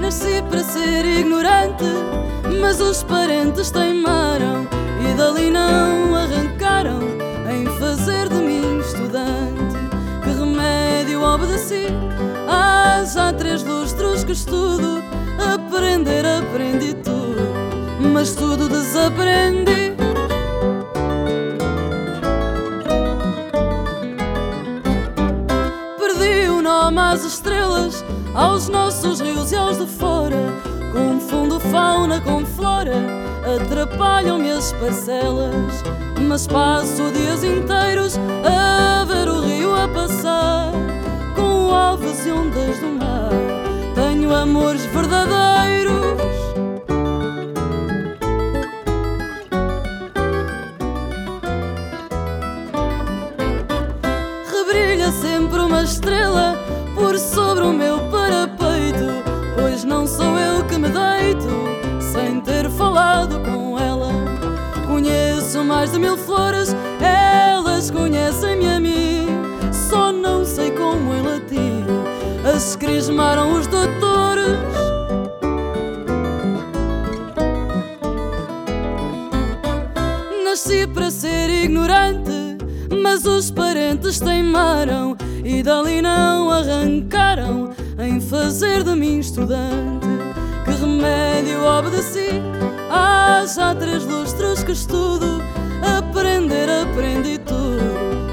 Nasci para ser ignorante, mas os parentes teimaram e dali não arrancaram em fazer de mim estudante. Que remédio obedeci? Ah, já três lustros que estudo, aprender aprendi tudo, mas tudo desaprendi. Perdi o nome às estrelas, aos nossos rios e aos de fora. Confundo fauna com flora, atrapalham-me as parcelas. Mas passo dias inteiros a ver o rio a passar, com aves e ondas do mar. Tenho amores verdadeiros. Rebrilha sempre uma estrela sou eu que me deito sem ter falado com ela. Conheço mais de mil flores, elas conhecem-me a mim, só não sei como em latim as crismaram os doutores. Nasci para ser ignorante, mas os parentes teimaram e dali não arrancaram em fazer de mim estudante. Que remédio obedeci? Ah, já três lustros que estudo, aprender aprendi tudo,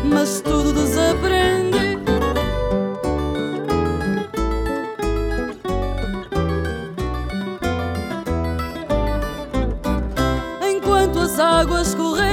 mas tudo desaprendi. Enquanto as águas correrem,